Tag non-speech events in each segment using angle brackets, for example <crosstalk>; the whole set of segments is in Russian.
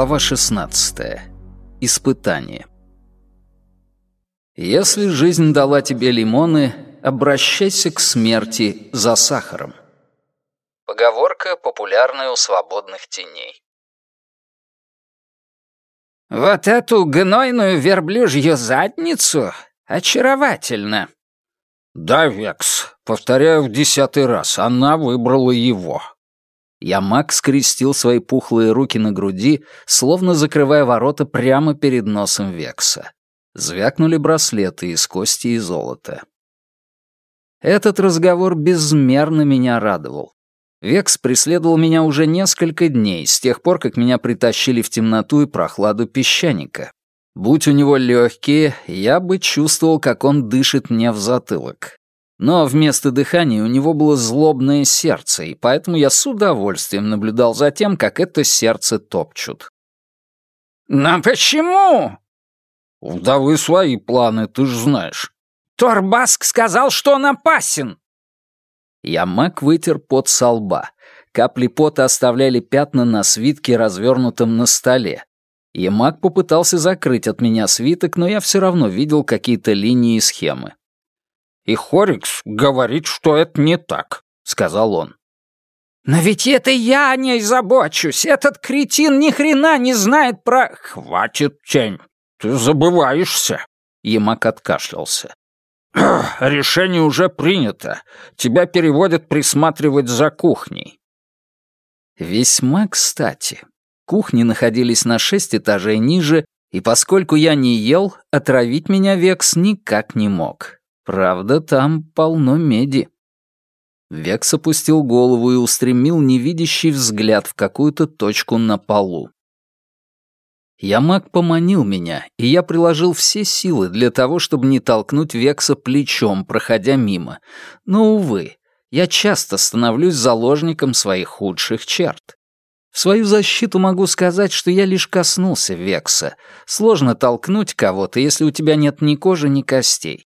Глава 16. Испытание. Если жизнь дала тебе лимоны, обращайся к смерти за сахаром. Поговорка, популярная у свободных теней. «Вот эту гнойную верблюжью задницу очаровательно!» «Да, Векс, повторяю в десятый раз, она выбрала его», Ямак скрестил свои пухлые руки на груди, словно закрывая ворота прямо перед носом Векса. Звякнули браслеты из кости и золота. Этот разговор безмерно меня радовал. Векс преследовал меня уже несколько дней, с тех пор, как меня притащили в темноту и прохладу песчаника. Будь у него легкие, я бы чувствовал, как он дышит мне в затылок. Но вместо дыхания у него было злобное сердце, и поэтому я с удовольствием наблюдал за тем, как это сердце топчут. «Но почему?» «У вдовы свои планы, ты ж знаешь». «Торбаск сказал, что он опасен!» Ямак вытер пот со лба. Капли пота оставляли пятна на свитке, развернутом на столе. Ямак попытался закрыть от меня свиток, но я все равно видел какие-то линии и схемы. И Хорикс говорит, что это не так», — сказал он. «Но ведь это я о ней забочусь. Этот кретин ни хрена не знает про...» «Хватит, тень, ты забываешься». Ямак откашлялся. «Решение уже принято. Тебя переводят присматривать за кухней». Весьма кстати. Кухни находились на шесть этажей ниже, и поскольку я не ел, отравить меня Векс никак не мог. Правда, там полно меди. Векс опустил голову и устремил невидящий взгляд в какую-то точку на полу. Ямак поманил меня, и я приложил все силы для того, чтобы не толкнуть Векса плечом, проходя мимо. Но, увы, я часто становлюсь заложником своих худших черт. В свою защиту могу сказать, что я лишь коснулся Векса. Сложно толкнуть кого-то, если у тебя нет ни кожи, ни костей.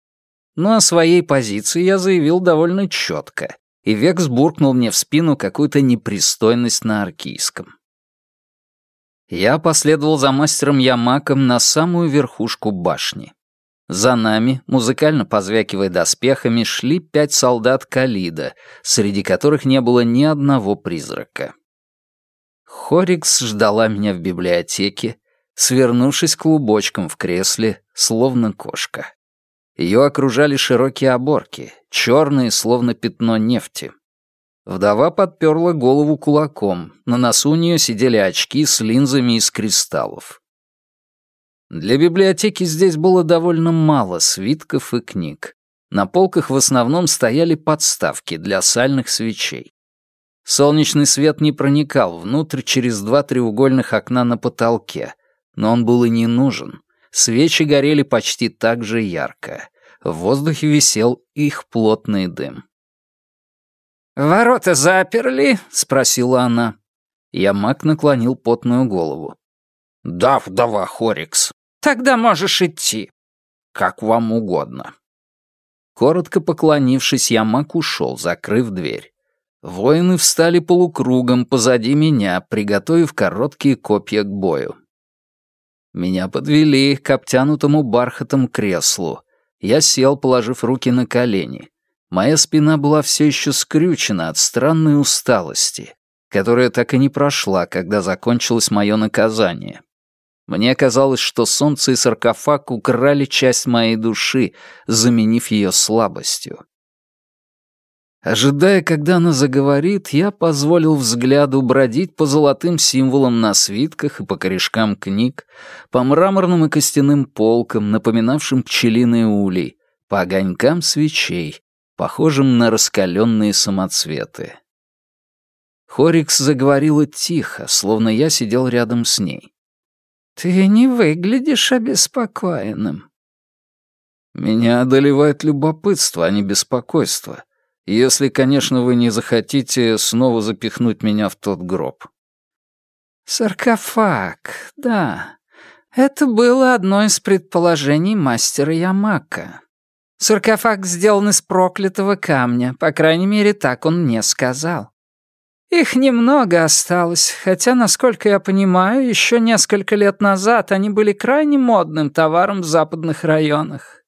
Но о своей позиции я заявил довольно четко, и Векс буркнул мне в спину какую-то непристойность на аркийском. Я последовал за мастером Ямаком на самую верхушку башни. За нами, музыкально позвякивая доспехами, шли пять солдат Калида, среди которых не было ни одного призрака. Хорикс ждала меня в библиотеке, свернувшись клубочком в кресле, словно кошка. Ее окружали широкие оборки, черные, словно пятно нефти. Вдова подперла голову кулаком, на носу у нее сидели очки с линзами из кристаллов. Для библиотеки здесь было довольно мало свитков и книг. На полках в основном стояли подставки для сальных свечей. Солнечный свет не проникал внутрь через два треугольных окна на потолке, но он был и не нужен. Свечи горели почти так же ярко. В воздухе висел их плотный дым. «Ворота заперли?» — спросила она. Ямак наклонил потную голову. «Да, вдова Хорикс». «Тогда можешь идти». «Как вам угодно». Коротко поклонившись, Ямак ушел, закрыв дверь. Воины встали полукругом позади меня, приготовив короткие копья к бою. Меня подвели к обтянутому бархатом креслу. Я сел, положив руки на колени. Моя спина была все еще скрючена от странной усталости, которая так и не прошла, когда закончилось мое наказание. Мне казалось, что солнце и саркофаг украли часть моей души, заменив ее слабостью. Ожидая, когда она заговорит, я позволил взгляду бродить по золотым символам на свитках и по корешкам книг, по мраморным и костяным полкам, напоминавшим пчелиные улей, по огонькам свечей, похожим на раскаленные самоцветы. Хорикс заговорила тихо, словно я сидел рядом с ней. «Ты не выглядишь обеспокоенным». «Меня одолевает любопытство, а не беспокойство», если, конечно, вы не захотите снова запихнуть меня в тот гроб. Саркофаг, да. Это было одно из предположений мастера Ямака. Саркофаг сделан из проклятого камня, по крайней мере, так он мне сказал. Их немного осталось, хотя, насколько я понимаю, еще несколько лет назад они были крайне модным товаром в западных районах.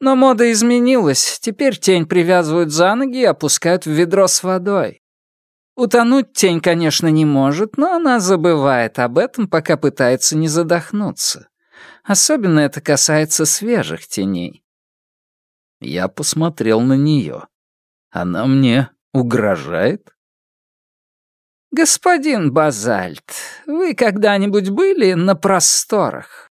Но мода изменилась, теперь тень привязывают за ноги и опускают в ведро с водой. Утонуть тень, конечно, не может, но она забывает об этом, пока пытается не задохнуться. Особенно это касается свежих теней. Я посмотрел на нее. Она мне угрожает? «Господин Базальт, вы когда-нибудь были на просторах?»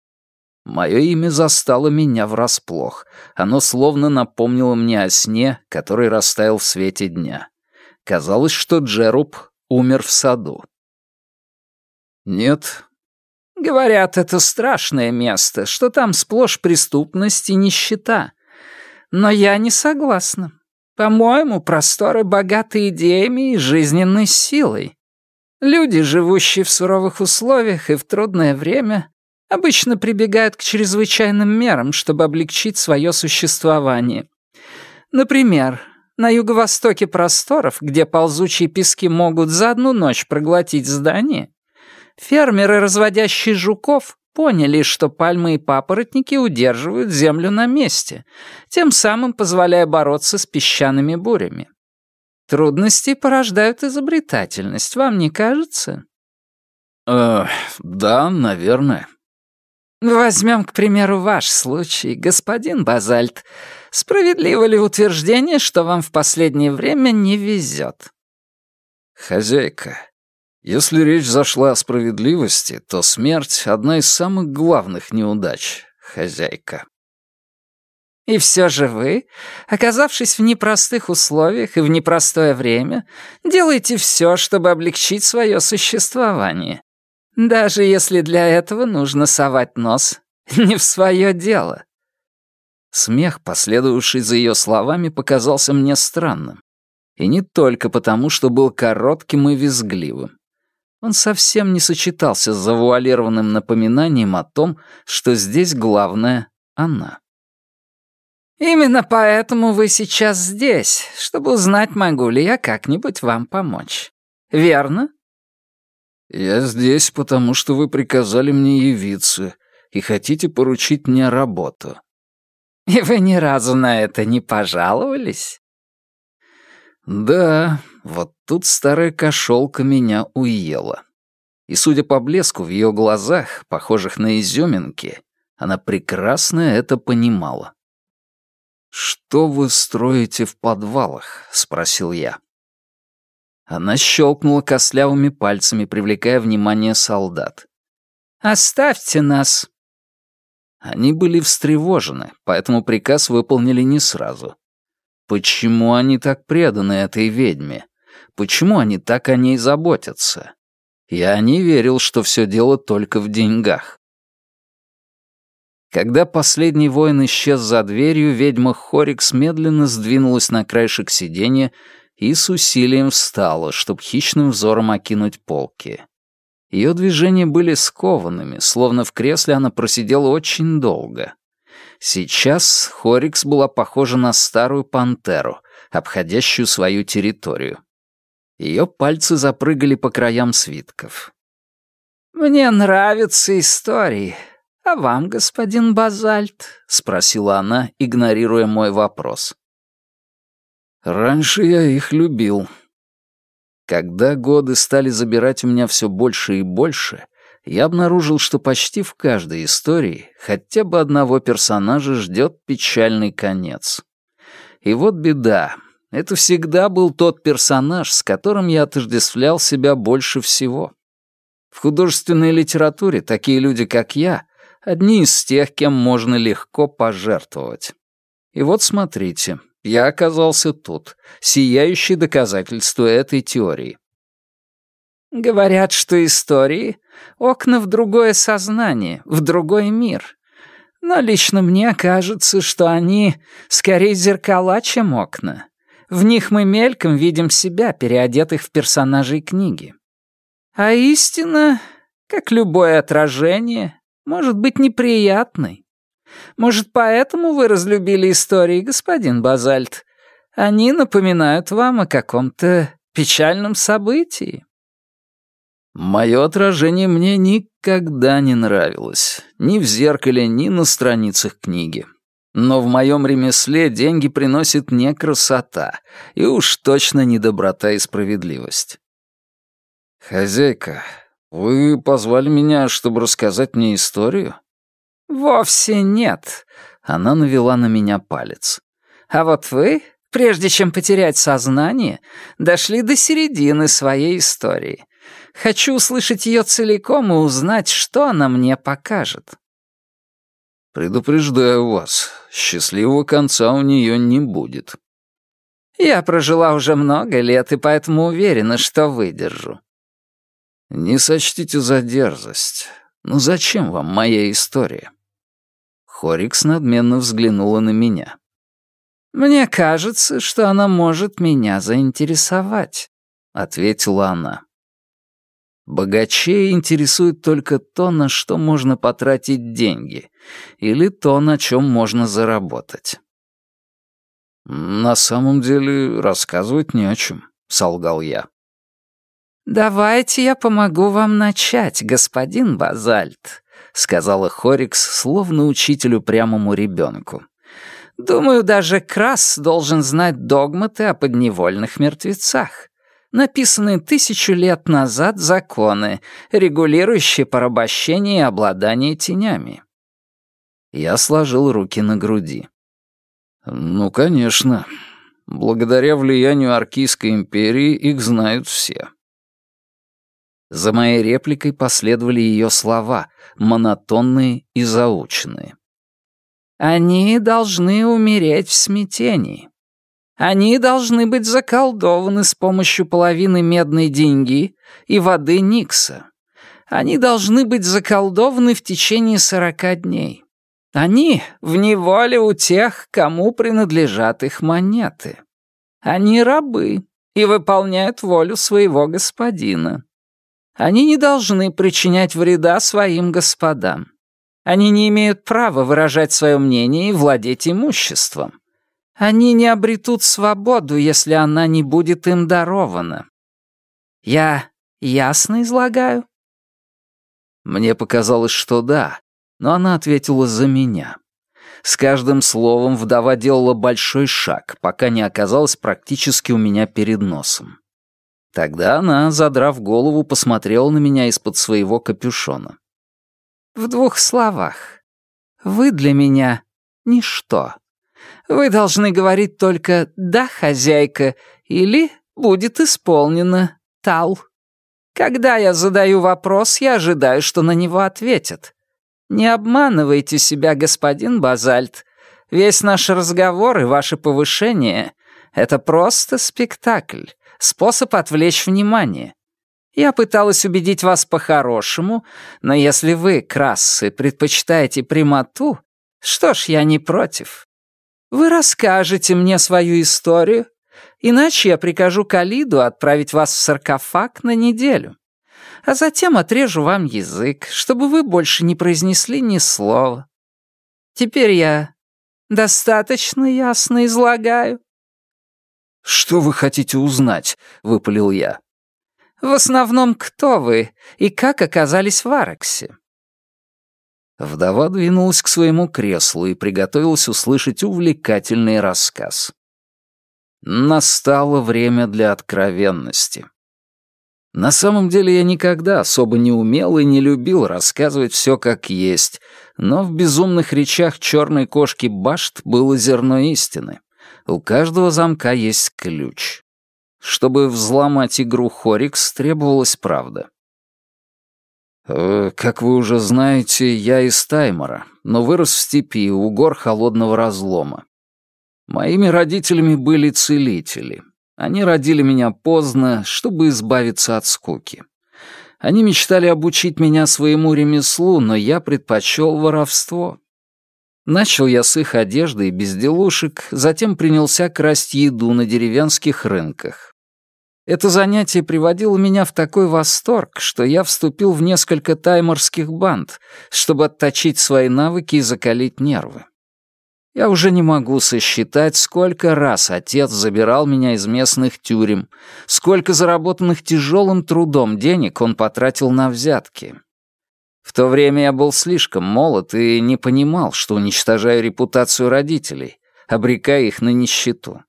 Мое имя застало меня врасплох. Оно словно напомнило мне о сне, который растаял в свете дня. Казалось, что Джеруб умер в саду. «Нет». «Говорят, это страшное место, что там сплошь преступность и нищета. Но я не согласна. По-моему, просторы богаты идеями и жизненной силой. Люди, живущие в суровых условиях и в трудное время, обычно прибегают к чрезвычайным мерам, чтобы облегчить свое существование. Например, на юго-востоке просторов, где ползучие пески могут за одну ночь проглотить здание, фермеры, разводящие жуков, поняли, что пальмы и папоротники удерживают землю на месте, тем самым позволяя бороться с песчаными бурями. Трудности порождают изобретательность, вам не кажется? Э, да, наверное. Возьмем, к примеру, ваш случай, господин Базальт. Справедливо ли утверждение, что вам в последнее время не везет? Хозяйка, если речь зашла о справедливости, то смерть — одна из самых главных неудач, хозяйка. И все же вы, оказавшись в непростых условиях и в непростое время, делаете все, чтобы облегчить свое существование. Даже если для этого нужно совать нос <laughs> не в свое дело. Смех, последовавший за ее словами, показался мне странным. И не только потому, что был коротким и визгливым. Он совсем не сочетался с завуалированным напоминанием о том, что здесь главное — она. Именно поэтому вы сейчас здесь, чтобы узнать, могу ли я как-нибудь вам помочь. Верно? Я здесь, потому что вы приказали мне явиться и хотите поручить мне работу. И вы ни разу на это не пожаловались? Да, вот тут старая кошелка меня уела. И, судя по блеску в ее глазах, похожих на изюминки, она прекрасно это понимала. «Что вы строите в подвалах?» — спросил я. Она щелкнула костлявыми пальцами, привлекая внимание солдат. «Оставьте нас!» Они были встревожены, поэтому приказ выполнили не сразу. Почему они так преданы этой ведьме? Почему они так о ней заботятся? Я не верил, что все дело только в деньгах. Когда последний воин исчез за дверью, ведьма Хорикс медленно сдвинулась на краешек сиденья и с усилием встала, чтобы хищным взором окинуть полки. Ее движения были скованными, словно в кресле она просидела очень долго. Сейчас Хорикс была похожа на старую пантеру, обходящую свою территорию. Ее пальцы запрыгали по краям свитков. «Мне нравятся истории», «А вам, господин Базальт?» — спросила она, игнорируя мой вопрос. «Раньше я их любил. Когда годы стали забирать у меня все больше и больше, я обнаружил, что почти в каждой истории хотя бы одного персонажа ждет печальный конец. И вот беда. Это всегда был тот персонаж, с которым я отождествлял себя больше всего. В художественной литературе такие люди, как я, Одни из тех, кем можно легко пожертвовать. И вот смотрите, я оказался тут, сияющее доказательство этой теории. Говорят, что истории — окна в другое сознание, в другой мир. Но лично мне кажется, что они скорее зеркала, чем окна. В них мы мельком видим себя, переодетых в персонажей книги. А истина, как любое отражение, может быть неприятной. Может, поэтому вы разлюбили истории, господин Базальт? Они напоминают вам о каком-то печальном событии. Мое отражение мне никогда не нравилось. Ни в зеркале, ни на страницах книги. Но в моем ремесле деньги приносит не красота, и уж точно не доброта и справедливость. «Хозяйка, вы позвали меня, чтобы рассказать мне историю?» «Вовсе нет», — она навела на меня палец. «А вот вы, прежде чем потерять сознание, дошли до середины своей истории. Хочу услышать ее целиком и узнать, что она мне покажет». «Предупреждаю вас, счастливого конца у нее не будет». «Я прожила уже много лет и поэтому уверена, что выдержу». «Не сочтите за дерзость. Но зачем вам моя история?» Хорикс надменно взглянула на меня. «Мне кажется, что она может меня заинтересовать», — ответила она. Богачей интересует только то, на что можно потратить деньги, или то, на чем можно заработать. «На самом деле рассказывать не о чем», — солгал я. «Давайте я помогу вам начать, господин Базальт», — сказала Хорикс, словно учителю прямому ребенку. «Думаю, даже Крас должен знать догматы о подневольных мертвецах написанные тысячу лет назад законы, регулирующие порабощение и обладание тенями. Я сложил руки на груди. Ну, конечно. Благодаря влиянию Аркийской империи их знают все. За моей репликой последовали ее слова, монотонные и заученные. «Они должны умереть в смятении. Они должны быть заколдованы с помощью половины медной деньги и воды Никса. Они должны быть заколдованы в течение сорока дней. Они в неволе у тех, кому принадлежат их монеты. Они рабы и выполняют волю своего господина. Они не должны причинять вреда своим господам. Они не имеют права выражать свое мнение и владеть имуществом. Они не обретут свободу, если она не будет им дарована. Я ясно излагаю?» Мне показалось, что да, но она ответила за меня. С каждым словом вдова делала большой шаг, пока не оказалась практически у меня перед носом. Тогда она, задрав голову, посмотрела на меня из-под своего капюшона. «В двух словах. Вы для меня — ничто. Вы должны говорить только «да, хозяйка» или «будет исполнено, Тал». Когда я задаю вопрос, я ожидаю, что на него ответят. Не обманывайте себя, господин Базальт. Весь наш разговор и ваше повышение — это просто спектакль, способ отвлечь внимание. Я пыталась убедить вас по-хорошему, но если вы, красы, предпочитаете прямоту, что ж, я не против. Вы расскажете мне свою историю, иначе я прикажу Калиду отправить вас в саркофаг на неделю, а затем отрежу вам язык, чтобы вы больше не произнесли ни слова. Теперь я достаточно ясно излагаю». «Что вы хотите узнать?» — выпалил я. «В основном, кто вы и как оказались в Араксе?» Вдова двинулась к своему креслу и приготовилась услышать увлекательный рассказ. Настало время для откровенности. На самом деле я никогда особо не умел и не любил рассказывать все как есть, но в безумных речах черной кошки Башт было зерно истины. У каждого замка есть ключ. Чтобы взломать игру Хорикс, требовалась правда. Э, «Как вы уже знаете, я из Таймора, но вырос в степи у гор холодного разлома. Моими родителями были целители. Они родили меня поздно, чтобы избавиться от скуки. Они мечтали обучить меня своему ремеслу, но я предпочел воровство. Начал я с их одежды и безделушек, затем принялся красть еду на деревенских рынках. Это занятие приводило меня в такой восторг, что я вступил в несколько тайморских банд, чтобы отточить свои навыки и закалить нервы. Я уже не могу сосчитать, сколько раз отец забирал меня из местных тюрем, сколько заработанных тяжелым трудом денег он потратил на взятки. В то время я был слишком молод и не понимал, что уничтожаю репутацию родителей, обрекая их на нищету.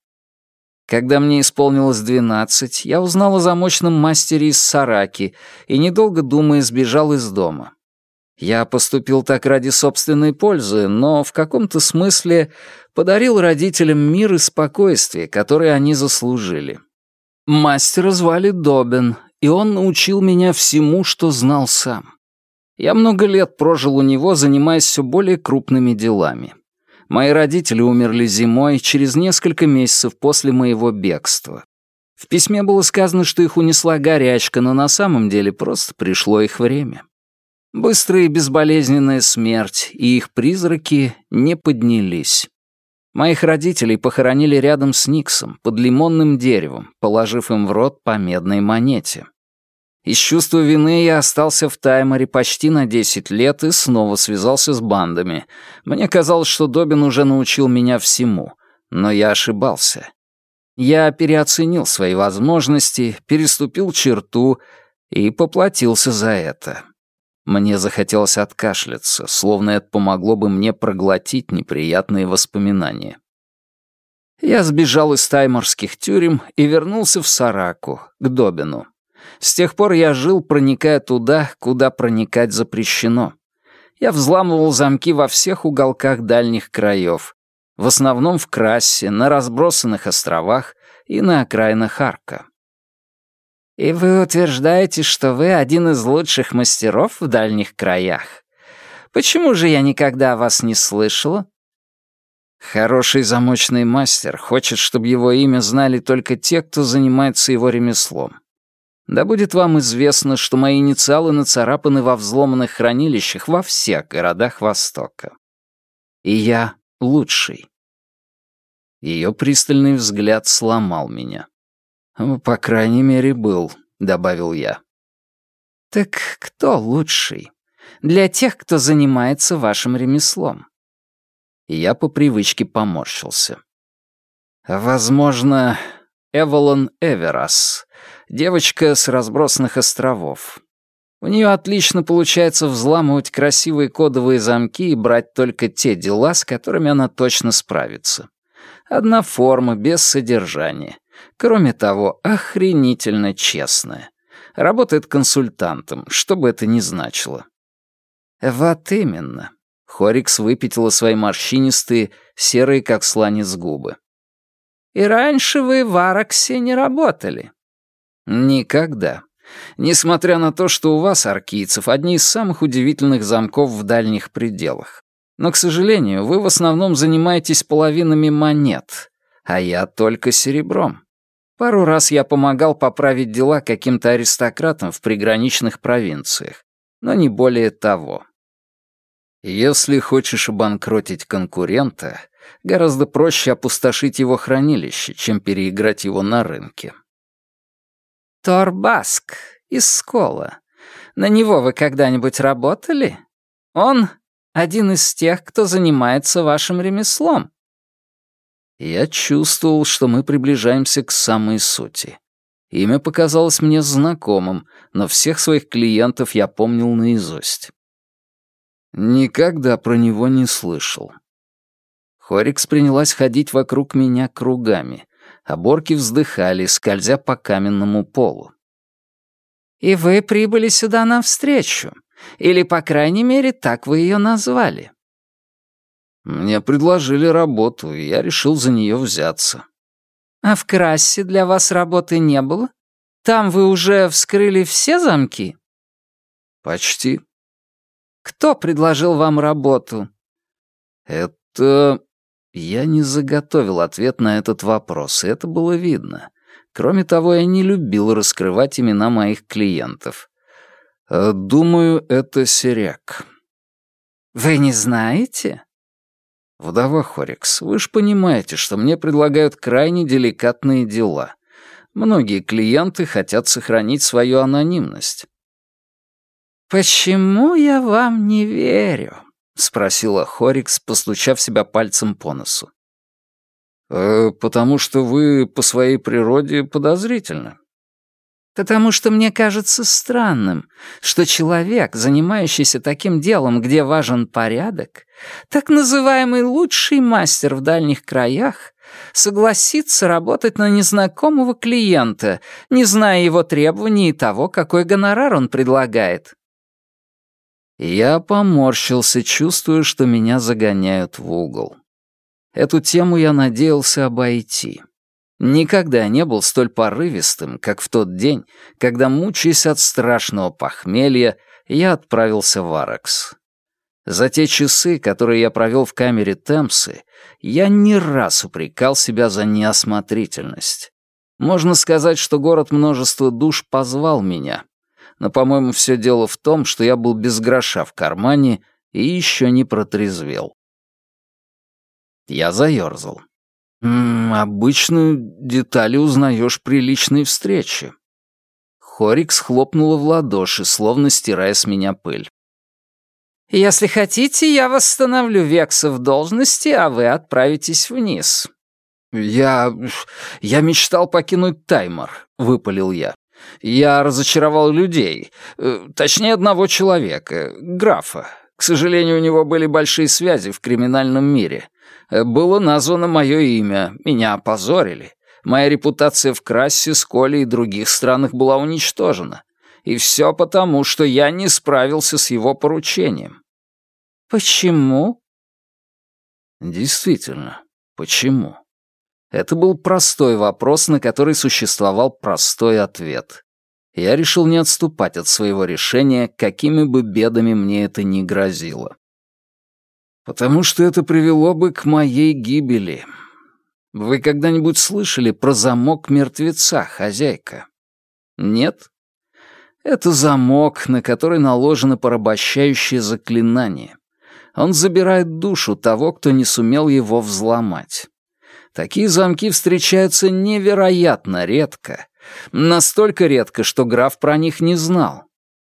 Когда мне исполнилось двенадцать, я узнал о замочном мастере из Сараки и, недолго думая, сбежал из дома. Я поступил так ради собственной пользы, но в каком-то смысле подарил родителям мир и спокойствие, которые они заслужили. Мастера звали Добин, и он научил меня всему, что знал сам. Я много лет прожил у него, занимаясь все более крупными делами. Мои родители умерли зимой, через несколько месяцев после моего бегства. В письме было сказано, что их унесла горячка, но на самом деле просто пришло их время. Быстрая и безболезненная смерть, и их призраки не поднялись. Моих родителей похоронили рядом с Никсом, под лимонным деревом, положив им в рот по медной монете. Из чувства вины я остался в Тайморе почти на 10 лет и снова связался с бандами. Мне казалось, что Добин уже научил меня всему, но я ошибался. Я переоценил свои возможности, переступил черту и поплатился за это. Мне захотелось откашляться, словно это помогло бы мне проглотить неприятные воспоминания. Я сбежал из тайморских тюрем и вернулся в Сараку, к Добину. С тех пор я жил, проникая туда, куда проникать запрещено. Я взламывал замки во всех уголках дальних краев, в основном в Крассе, на разбросанных островах и на окраинах Арка. «И вы утверждаете, что вы один из лучших мастеров в дальних краях? Почему же я никогда о вас не слышала?» Хороший замочный мастер хочет, чтобы его имя знали только те, кто занимается его ремеслом. Да будет вам известно, что мои инициалы нацарапаны во взломанных хранилищах во всех городах Востока. И я лучший. Ее пристальный взгляд сломал меня. «По крайней мере, был», — добавил я. «Так кто лучший? Для тех, кто занимается вашим ремеслом?» я по привычке поморщился. «Возможно, Эволон Эверас, девочка с разбросанных островов. У нее отлично получается взламывать красивые кодовые замки и брать только те дела, с которыми она точно справится. Одна форма, без содержания. Кроме того, охренительно честная. Работает консультантом, что бы это ни значило. Вот именно. Хорикс выпятила свои морщинистые, серые, как сланец, губы. «И раньше вы в Араксе не работали?» «Никогда. Несмотря на то, что у вас, аркийцев, одни из самых удивительных замков в дальних пределах. Но, к сожалению, вы в основном занимаетесь половинами монет, а я только серебром. Пару раз я помогал поправить дела каким-то аристократам в приграничных провинциях, но не более того. Если хочешь обанкротить конкурента, гораздо проще опустошить его хранилище, чем переиграть его на рынке. Торбаск из Скола. На него вы когда-нибудь работали? Он один из тех, кто занимается вашим ремеслом. Я чувствовал, что мы приближаемся к самой сути. Имя показалось мне знакомым, но всех своих клиентов я помнил наизусть. Никогда про него не слышал. Хорикс принялась ходить вокруг меня кругами, а борки вздыхали, скользя по каменному полу. «И вы прибыли сюда навстречу, или, по крайней мере, так вы ее назвали?» Мне предложили работу, и я решил за нее взяться. А в Крассе для вас работы не было? Там вы уже вскрыли все замки? Почти. Кто предложил вам работу? Это... Я не заготовил ответ на этот вопрос, и это было видно. Кроме того, я не любил раскрывать имена моих клиентов. Э, думаю, это Серяк. Вы не знаете? «Вдова Хорикс, вы же понимаете, что мне предлагают крайне деликатные дела. Многие клиенты хотят сохранить свою анонимность». «Почему я вам не верю?» Спросила Хорикс, постучав себя пальцем по носу. «Э, «Потому что вы по своей природе подозрительны», Потому что мне кажется странным, что человек, занимающийся таким делом, где важен порядок, так называемый лучший мастер в дальних краях, согласится работать на незнакомого клиента, не зная его требований и того, какой гонорар он предлагает. Я поморщился, чувствуя, что меня загоняют в угол. Эту тему я надеялся обойти. Никогда не был столь порывистым, как в тот день, когда, мучаясь от страшного похмелья, я отправился в Аракс. За те часы, которые я провел в камере Темсы, я не раз упрекал себя за неосмотрительность. Можно сказать, что город множества душ позвал меня. Но, по-моему, все дело в том, что я был без гроша в кармане и еще не протрезвел. Я заерзал. Обычно детали узнаешь при личной встрече. Хорик схлопнула в ладоши, словно стирая с меня пыль. «Если хотите, я восстановлю Векса в должности, а вы отправитесь вниз». «Я... я мечтал покинуть Таймор», — выпалил я. «Я разочаровал людей. Э, точнее, одного человека, графа. К сожалению, у него были большие связи в криминальном мире. Э, было названо мое имя, меня опозорили. Моя репутация в Крассе, Сколе и других странах была уничтожена. И все потому, что я не справился с его поручением. Почему? Действительно, почему? Это был простой вопрос, на который существовал простой ответ. Я решил не отступать от своего решения, какими бы бедами мне это ни грозило потому что это привело бы к моей гибели. Вы когда-нибудь слышали про замок мертвеца, хозяйка? Нет? Это замок, на который наложено порабощающее заклинание. Он забирает душу того, кто не сумел его взломать. Такие замки встречаются невероятно редко. Настолько редко, что граф про них не знал.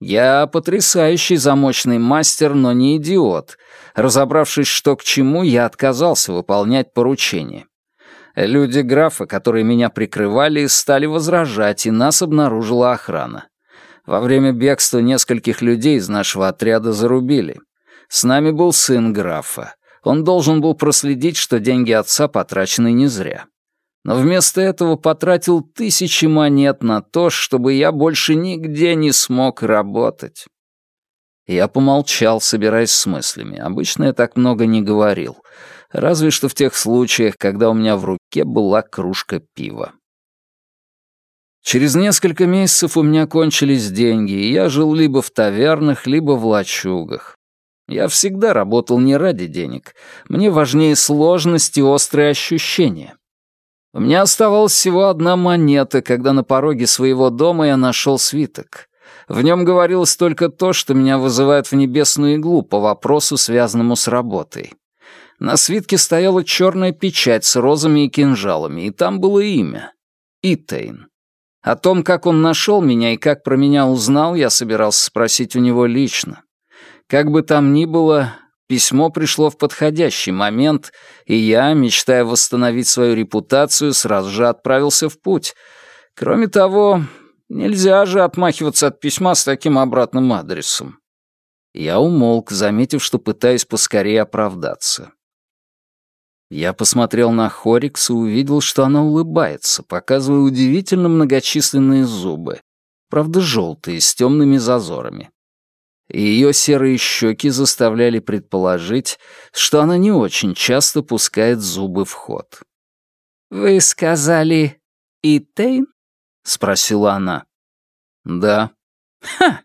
Я потрясающий замочный мастер, но не идиот. Разобравшись, что к чему, я отказался выполнять поручение. Люди графа, которые меня прикрывали, стали возражать, и нас обнаружила охрана. Во время бегства нескольких людей из нашего отряда зарубили. С нами был сын графа. Он должен был проследить, что деньги отца потрачены не зря но вместо этого потратил тысячи монет на то, чтобы я больше нигде не смог работать. Я помолчал, собираясь с мыслями. Обычно я так много не говорил, разве что в тех случаях, когда у меня в руке была кружка пива. Через несколько месяцев у меня кончились деньги, и я жил либо в тавернах, либо в лачугах. Я всегда работал не ради денег. Мне важнее сложность и острые ощущения. У меня оставалась всего одна монета, когда на пороге своего дома я нашел свиток. В нем говорилось только то, что меня вызывает в небесную иглу по вопросу, связанному с работой. На свитке стояла черная печать с розами и кинжалами, и там было имя — Итейн. О том, как он нашел меня и как про меня узнал, я собирался спросить у него лично. Как бы там ни было, Письмо пришло в подходящий момент, и я, мечтая восстановить свою репутацию, сразу же отправился в путь. Кроме того, нельзя же отмахиваться от письма с таким обратным адресом. Я умолк, заметив, что пытаюсь поскорее оправдаться. Я посмотрел на Хорикс и увидел, что она улыбается, показывая удивительно многочисленные зубы, правда желтые, с темными зазорами и ее серые щеки заставляли предположить, что она не очень часто пускает зубы в ход. «Вы сказали Итейн?» — спросила она. «Да». «Ха!»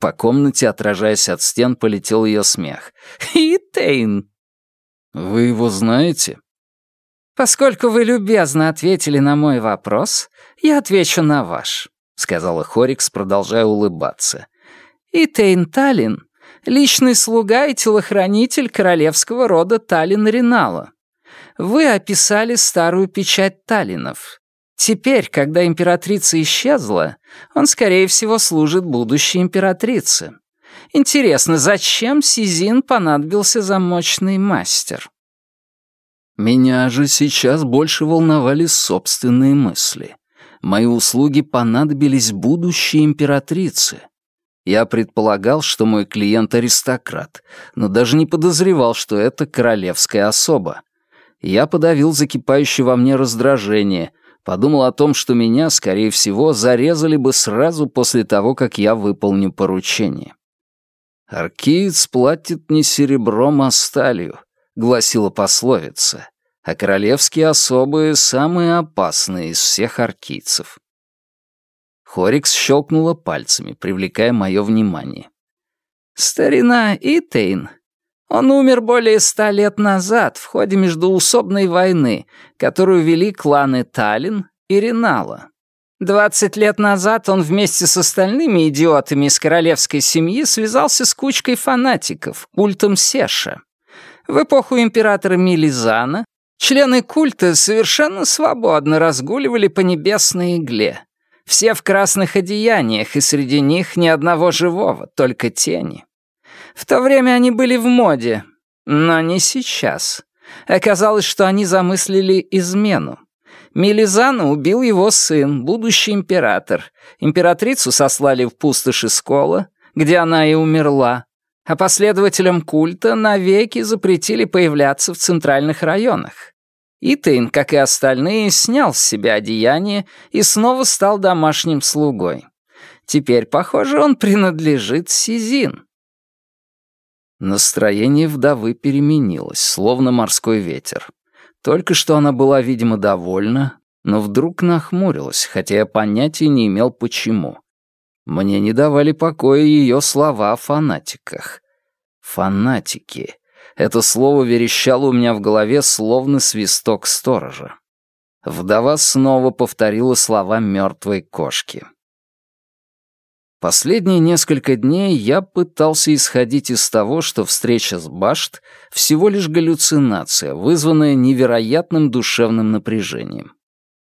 По комнате, отражаясь от стен, полетел ее смех. «Итейн!» «Вы его знаете?» «Поскольку вы любезно ответили на мой вопрос, я отвечу на ваш», — сказала Хорикс, продолжая улыбаться и Тейн Таллин — личный слуга и телохранитель королевского рода Таллин Ринала. Вы описали старую печать Таллинов. Теперь, когда императрица исчезла, он, скорее всего, служит будущей императрице. Интересно, зачем Сизин понадобился замочный мастер? Меня же сейчас больше волновали собственные мысли. Мои услуги понадобились будущей императрице. Я предполагал, что мой клиент аристократ, но даже не подозревал, что это королевская особа. Я подавил закипающее во мне раздражение, подумал о том, что меня, скорее всего, зарезали бы сразу после того, как я выполню поручение. «Аркиец платит не серебром, а сталью», — гласила пословица, а королевские особы — самые опасные из всех аркийцев. Хорикс щелкнула пальцами, привлекая мое внимание. «Старина Итейн. Он умер более ста лет назад в ходе междуусобной войны, которую вели кланы Таллин и Ринала. Двадцать лет назад он вместе с остальными идиотами из королевской семьи связался с кучкой фанатиков, культом Сеша. В эпоху императора Милизана члены культа совершенно свободно разгуливали по небесной игле. Все в красных одеяниях, и среди них ни одного живого, только тени. В то время они были в моде, но не сейчас. Оказалось, что они замыслили измену. Мелизана убил его сын, будущий император. Императрицу сослали в пустоши Скола, где она и умерла, а последователям культа навеки запретили появляться в центральных районах. Итейн, как и остальные, снял с себя одеяние и снова стал домашним слугой. Теперь, похоже, он принадлежит Сизин. Настроение вдовы переменилось, словно морской ветер. Только что она была, видимо, довольна, но вдруг нахмурилась, хотя я понятия не имел, почему. Мне не давали покоя ее слова о фанатиках. Фанатики. Это слово верещало у меня в голове, словно свисток сторожа. Вдова снова повторила слова мертвой кошки. Последние несколько дней я пытался исходить из того, что встреча с Башт — всего лишь галлюцинация, вызванная невероятным душевным напряжением.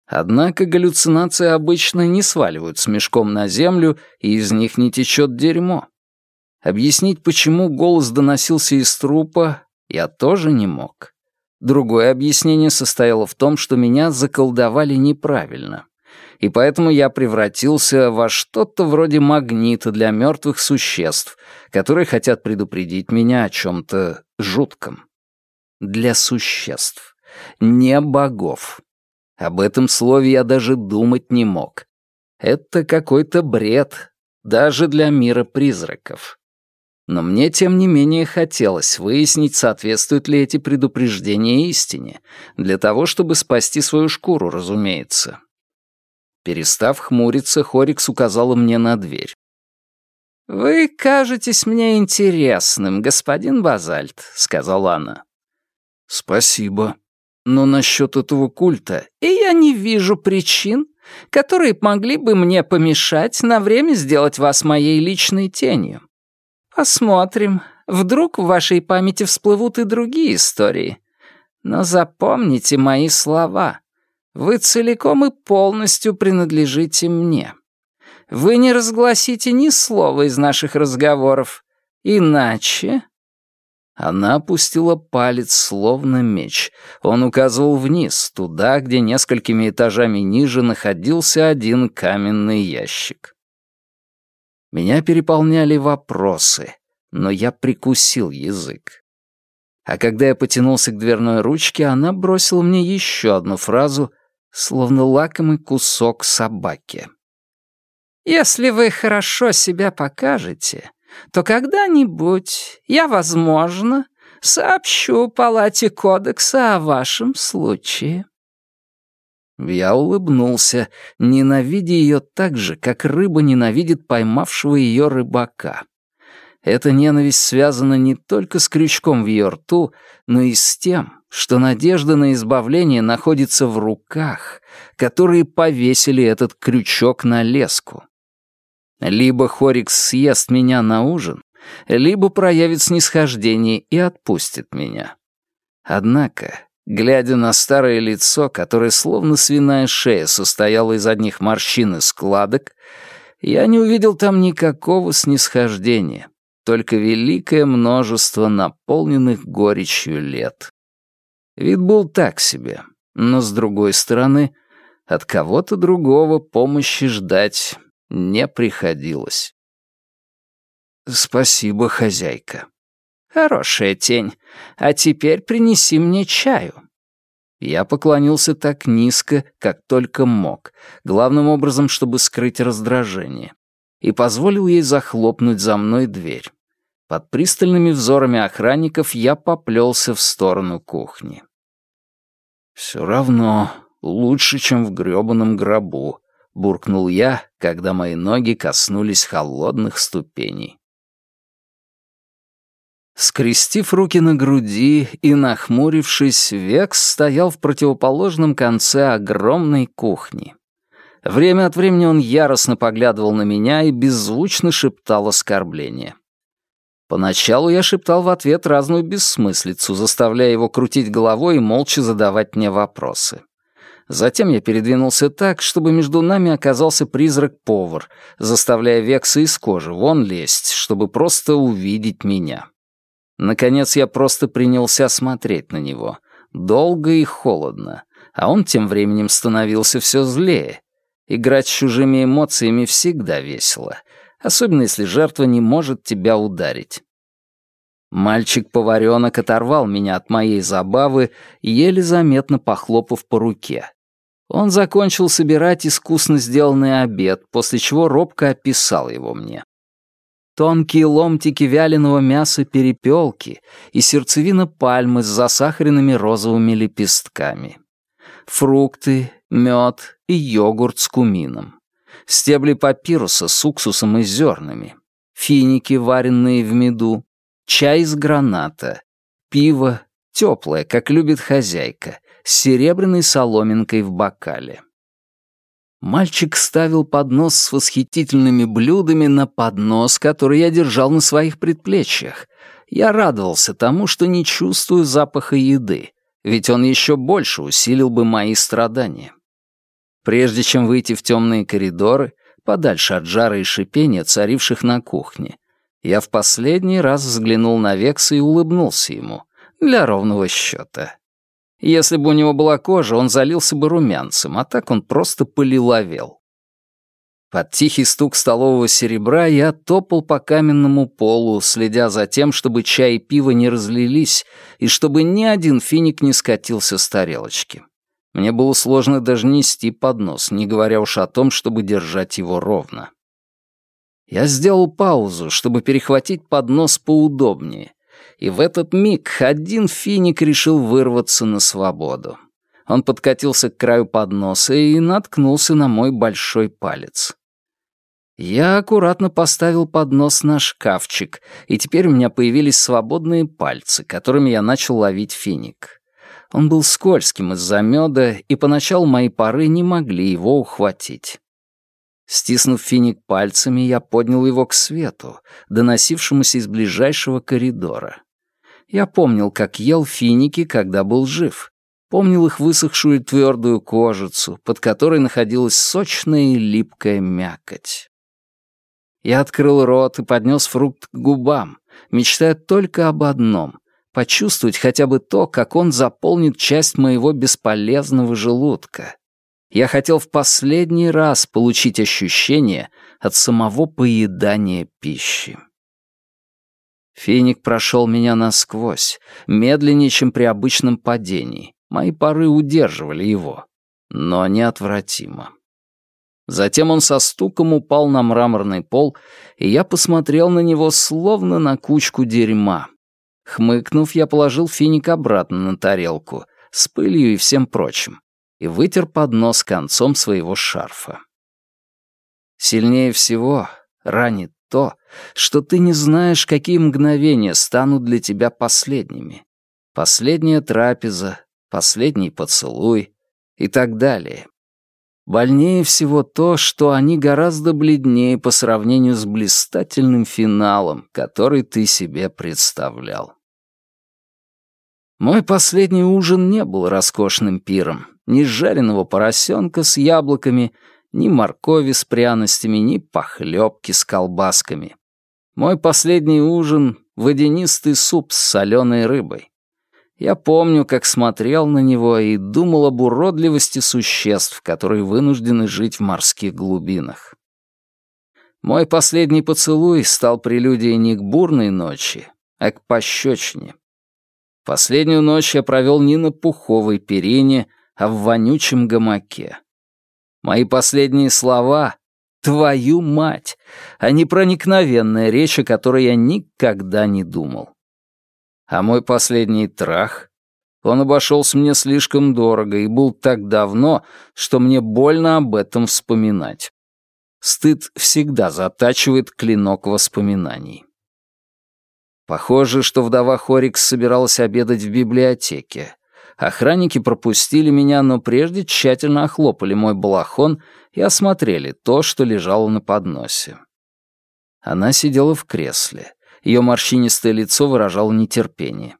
Однако галлюцинации обычно не сваливают с мешком на землю, и из них не течет дерьмо. Объяснить, почему голос доносился из трупа, я тоже не мог. Другое объяснение состояло в том, что меня заколдовали неправильно. И поэтому я превратился во что-то вроде магнита для мертвых существ, которые хотят предупредить меня о чем-то жутком. Для существ, не богов. Об этом слове я даже думать не мог. Это какой-то бред, даже для мира призраков. Но мне, тем не менее, хотелось выяснить, соответствуют ли эти предупреждения истине, для того, чтобы спасти свою шкуру, разумеется. Перестав хмуриться, Хорикс указала мне на дверь. «Вы кажетесь мне интересным, господин Базальт», — сказала она. «Спасибо. Но насчет этого культа...» «И я не вижу причин, которые могли бы мне помешать на время сделать вас моей личной тенью. Посмотрим. Вдруг в вашей памяти всплывут и другие истории. Но запомните мои слова. Вы целиком и полностью принадлежите мне. Вы не разгласите ни слова из наших разговоров. Иначе...» Она опустила палец, словно меч. Он указывал вниз, туда, где несколькими этажами ниже находился один каменный ящик. Меня переполняли вопросы, но я прикусил язык. А когда я потянулся к дверной ручке, она бросила мне еще одну фразу, словно лакомый кусок собаки. «Если вы хорошо себя покажете, то когда-нибудь я, возможно, сообщу палате кодекса о вашем случае». Я улыбнулся, ненавидя ее так же, как рыба ненавидит поймавшего ее рыбака. Эта ненависть связана не только с крючком в ее рту, но и с тем, что надежда на избавление находится в руках, которые повесили этот крючок на леску. Либо Хорикс съест меня на ужин, либо проявит снисхождение и отпустит меня. Однако Глядя на старое лицо, которое словно свиная шея состояло из одних морщин и складок, я не увидел там никакого снисхождения. только великое множество наполненных горечью лет. Вид был так себе, но, с другой стороны, от кого-то другого помощи ждать не приходилось. «Спасибо, хозяйка». «Хорошая тень. А теперь принеси мне чаю». Я поклонился так низко, как только мог, главным образом, чтобы скрыть раздражение, и позволил ей захлопнуть за мной дверь. Под пристальными взорами охранников я поплелся в сторону кухни. «Все равно лучше, чем в грёбаном гробу», — буркнул я, когда мои ноги коснулись холодных ступеней. Скрестив руки на груди и нахмурившись, Векс стоял в противоположном конце огромной кухни. Время от времени он яростно поглядывал на меня и беззвучно шептал оскорбления. Поначалу я шептал в ответ разную бессмыслицу, заставляя его крутить головой и молча задавать мне вопросы. Затем я передвинулся так, чтобы между нами оказался призрак-повар, заставляя Векса из кожи вон лезть, чтобы просто увидеть меня. Наконец я просто принялся смотреть на него. Долго и холодно. А он тем временем становился все злее. Играть с чужими эмоциями всегда весело. Особенно если жертва не может тебя ударить. Мальчик-поваренок оторвал меня от моей забавы, еле заметно похлопав по руке. Он закончил собирать искусно сделанный обед, после чего робко описал его мне. Тонкие ломтики вяленого мяса перепелки и сердцевина пальмы с засахаренными розовыми лепестками. Фрукты, мед и йогурт с кумином. Стебли папируса с уксусом и зернами. Финики, вареные в меду. Чай из граната. Пиво, теплое, как любит хозяйка, с серебряной соломинкой в бокале. Мальчик ставил поднос с восхитительными блюдами на поднос, который я держал на своих предплечьях. Я радовался тому, что не чувствую запаха еды, ведь он еще больше усилил бы мои страдания. Прежде чем выйти в темные коридоры, подальше от жара и шипения, царивших на кухне, я в последний раз взглянул на Векса и улыбнулся ему, для ровного счета. Если бы у него была кожа, он залился бы румянцем, а так он просто полиловел. Под тихий стук столового серебра я топал по каменному полу, следя за тем, чтобы чай и пиво не разлились, и чтобы ни один финик не скатился с тарелочки. Мне было сложно даже нести поднос, не говоря уж о том, чтобы держать его ровно. Я сделал паузу, чтобы перехватить поднос поудобнее, и в этот миг один финик решил вырваться на свободу. Он подкатился к краю подноса и наткнулся на мой большой палец. Я аккуратно поставил поднос на шкафчик, и теперь у меня появились свободные пальцы, которыми я начал ловить финик. Он был скользким из-за меда, и поначалу мои пары не могли его ухватить. Стиснув финик пальцами, я поднял его к свету, доносившемуся из ближайшего коридора. Я помнил, как ел финики, когда был жив. Помнил их высохшую твердую кожицу, под которой находилась сочная и липкая мякоть. Я открыл рот и поднес фрукт к губам, мечтая только об одном — почувствовать хотя бы то, как он заполнит часть моего бесполезного желудка. Я хотел в последний раз получить ощущение от самого поедания пищи. Финик прошел меня насквозь, медленнее, чем при обычном падении. Мои пары удерживали его, но неотвратимо. Затем он со стуком упал на мраморный пол, и я посмотрел на него словно на кучку дерьма. Хмыкнув, я положил финик обратно на тарелку, с пылью и всем прочим, и вытер поднос концом своего шарфа. Сильнее всего ранит то, что ты не знаешь, какие мгновения станут для тебя последними. Последняя трапеза, последний поцелуй и так далее. Больнее всего то, что они гораздо бледнее по сравнению с блистательным финалом, который ты себе представлял. Мой последний ужин не был роскошным пиром. Ни жареного поросенка с яблоками — ни моркови с пряностями, ни похлебки с колбасками. Мой последний ужин — водянистый суп с соленой рыбой. Я помню, как смотрел на него и думал об уродливости существ, которые вынуждены жить в морских глубинах. Мой последний поцелуй стал прелюдией не к бурной ночи, а к пощечине. Последнюю ночь я провел не на пуховой перине, а в вонючем гамаке. Мои последние слова — «твою мать», а не проникновенная речь, о которой я никогда не думал. А мой последний трах? Он обошелся мне слишком дорого и был так давно, что мне больно об этом вспоминать. Стыд всегда затачивает клинок воспоминаний. Похоже, что вдова Хорикс собиралась обедать в библиотеке. Охранники пропустили меня, но прежде тщательно охлопали мой балахон и осмотрели то, что лежало на подносе. Она сидела в кресле. Ее морщинистое лицо выражало нетерпение.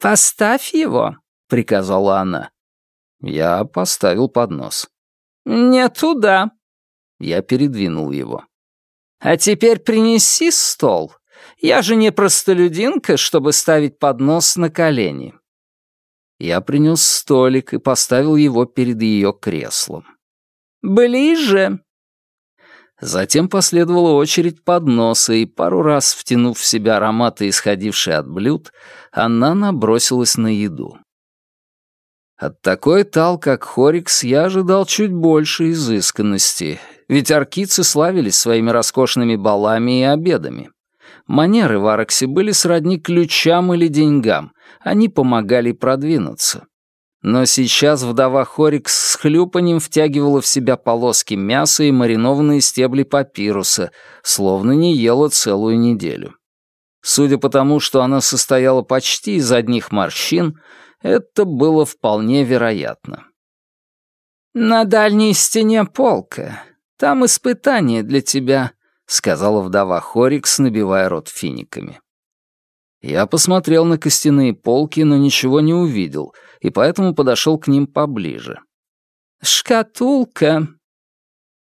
«Поставь его», — приказала она. Я поставил поднос. «Не туда». Я передвинул его. «А теперь принеси стол. Я же не простолюдинка, чтобы ставить поднос на колени». Я принес столик и поставил его перед ее креслом. «Ближе», Затем последовала очередь подноса, и пару раз, втянув в себя ароматы, исходившие от блюд, она набросилась на еду. От такой тал, как Хорикс, я ожидал чуть больше изысканности, ведь аркицы славились своими роскошными балами и обедами. Манеры в Араксе были сродни ключам или деньгам, они помогали продвинуться. Но сейчас вдова Хорикс с хлюпанием втягивала в себя полоски мяса и маринованные стебли папируса, словно не ела целую неделю. Судя по тому, что она состояла почти из одних морщин, это было вполне вероятно. «На дальней стене полка. Там испытание для тебя», — сказала вдова Хорикс, набивая рот финиками. Я посмотрел на костяные полки, но ничего не увидел, и поэтому подошел к ним поближе. «Шкатулка».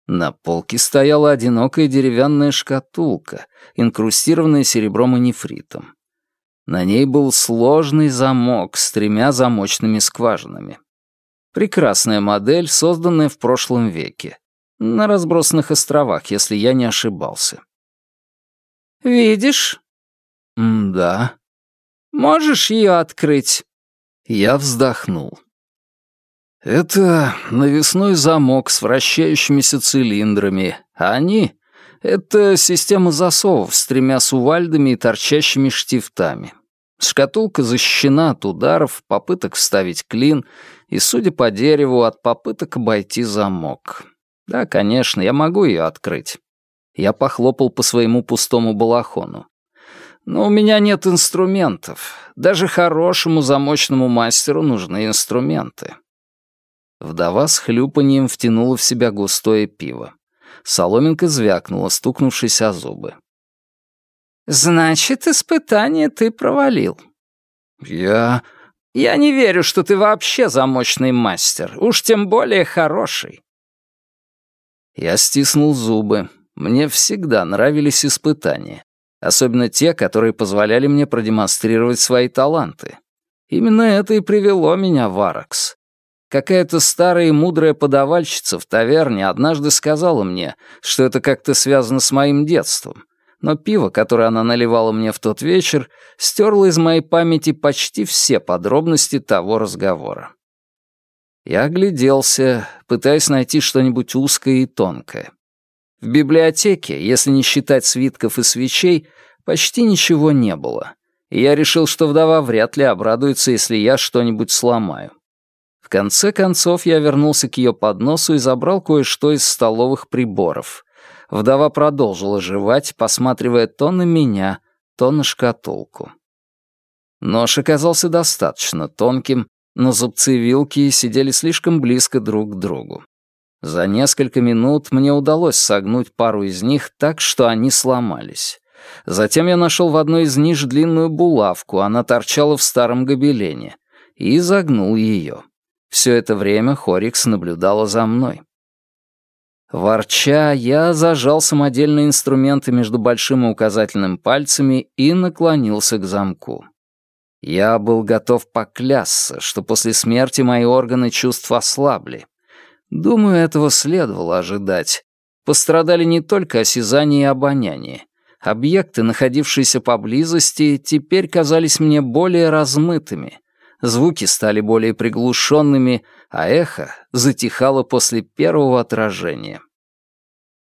На полке стояла одинокая деревянная шкатулка, инкрустированная серебром и нефритом. На ней был сложный замок с тремя замочными скважинами. Прекрасная модель, созданная в прошлом веке. На разбросанных островах, если я не ошибался. «Видишь?» «Да». «Можешь ее открыть?» Я вздохнул. Это навесной замок с вращающимися цилиндрами, а они — это система засовов с тремя сувальдами и торчащими штифтами. Шкатулка защищена от ударов, попыток вставить клин и, судя по дереву, от попыток обойти замок. Да, конечно, я могу ее открыть. Я похлопал по своему пустому балахону. Но у меня нет инструментов. Даже хорошему замочному мастеру нужны инструменты. Вдова с хлюпаньем втянула в себя густое пиво. Соломинка звякнула, стукнувшись о зубы. «Значит, испытание ты провалил». «Я...» «Я не верю, что ты вообще замочный мастер, уж тем более хороший». Я стиснул зубы. Мне всегда нравились испытания. Особенно те, которые позволяли мне продемонстрировать свои таланты. Именно это и привело меня в Аракс. Какая-то старая и мудрая подавальщица в таверне однажды сказала мне, что это как-то связано с моим детством, но пиво, которое она наливала мне в тот вечер, стерло из моей памяти почти все подробности того разговора. Я огляделся, пытаясь найти что-нибудь узкое и тонкое. В библиотеке, если не считать свитков и свечей, почти ничего не было, и я решил, что вдова вряд ли обрадуется, если я что-нибудь сломаю. В конце концов я вернулся к ее подносу и забрал кое-что из столовых приборов. Вдова продолжила жевать, посматривая то на меня, то на шкатулку. Нож оказался достаточно тонким, но зубцы вилки сидели слишком близко друг к другу. За несколько минут мне удалось согнуть пару из них так, что они сломались. Затем я нашел в одной из ниш длинную булавку, она торчала в старом гобелене, и загнул ее. Все это время Хорикс наблюдала за мной. Ворча, я зажал самодельные инструменты между большим и указательным пальцами и наклонился к замку. Я был готов поклясться, что после смерти мои органы чувств ослабли. Думаю, этого следовало ожидать. Пострадали не только осязание и обоняние. Объекты, находившиеся поблизости, теперь казались мне более размытыми. Звуки стали более приглушенными, а эхо затихало после первого отражения.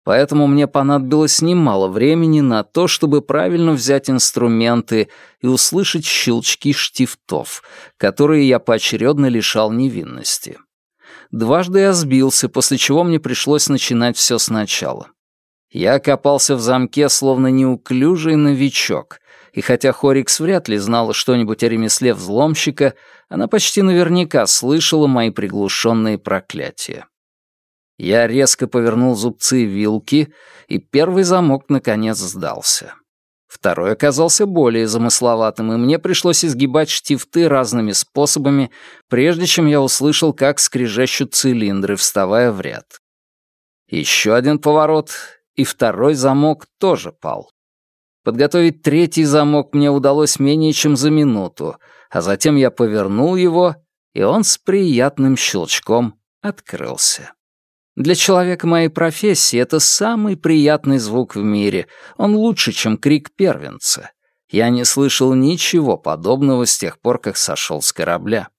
Поэтому мне понадобилось немало времени на то, чтобы правильно взять инструменты и услышать щелчки штифтов, которые я поочередно лишал невинности. Дважды я сбился, после чего мне пришлось начинать все сначала. Я копался в замке, словно неуклюжий новичок, и хотя Хорикс вряд ли знала что-нибудь о ремесле взломщика, она почти наверняка слышала мои приглушенные проклятия. Я резко повернул зубцы вилки, и первый замок наконец сдался. Второй оказался более замысловатым, и мне пришлось изгибать штифты разными способами, прежде чем я услышал, как скрежещут цилиндры, вставая в ряд. Еще один поворот, и второй замок тоже пал. Подготовить третий замок мне удалось менее чем за минуту, а затем я повернул его, и он с приятным щелчком открылся. Для человека моей профессии это самый приятный звук в мире. Он лучше, чем крик первенца. Я не слышал ничего подобного с тех пор, как сошел с корабля.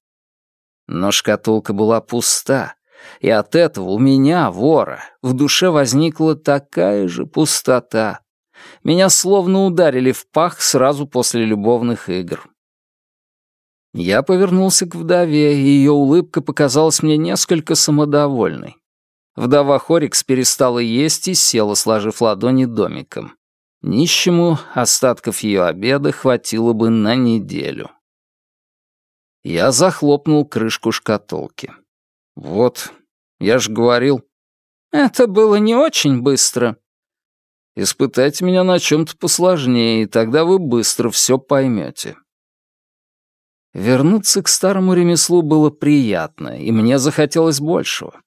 Но шкатулка была пуста, и от этого у меня, вора, в душе возникла такая же пустота. Меня словно ударили в пах сразу после любовных игр. Я повернулся к вдове, и ее улыбка показалась мне несколько самодовольной. Вдова Хорикс перестала есть и села, сложив ладони домиком. Нищему остатков ее обеда хватило бы на неделю. Я захлопнул крышку шкатулки. «Вот, я ж говорил». «Это было не очень быстро». «Испытайте меня на чем-то посложнее, и тогда вы быстро все поймете». Вернуться к старому ремеслу было приятно, и мне захотелось большего.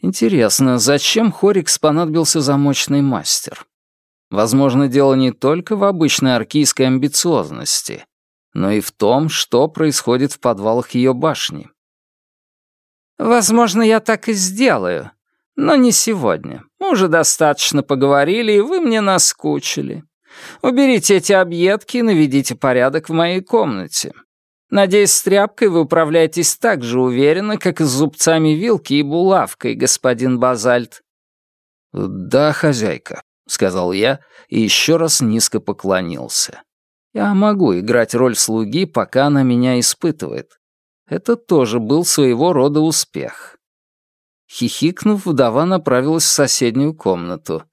Интересно, зачем Хорикс понадобился замочный мастер? Возможно, дело не только в обычной аркийской амбициозности, но и в том, что происходит в подвалах ее башни. «Возможно, я так и сделаю, но не сегодня. Мы уже достаточно поговорили, и вы мне наскучили. Уберите эти объедки и наведите порядок в моей комнате. Надеюсь, с тряпкой вы управляетесь так же уверенно, как и с зубцами вилки и булавкой, господин Базальт». «Да, хозяйка», — сказал я и еще раз низко поклонился. «Я могу играть роль слуги, пока она меня испытывает. Это тоже был своего рода успех». Хихикнув, вдова направилась в соседнюю комнату.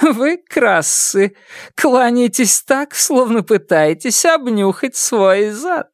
«Вы красы, кланяетесь так, словно пытаетесь обнюхать свой зад».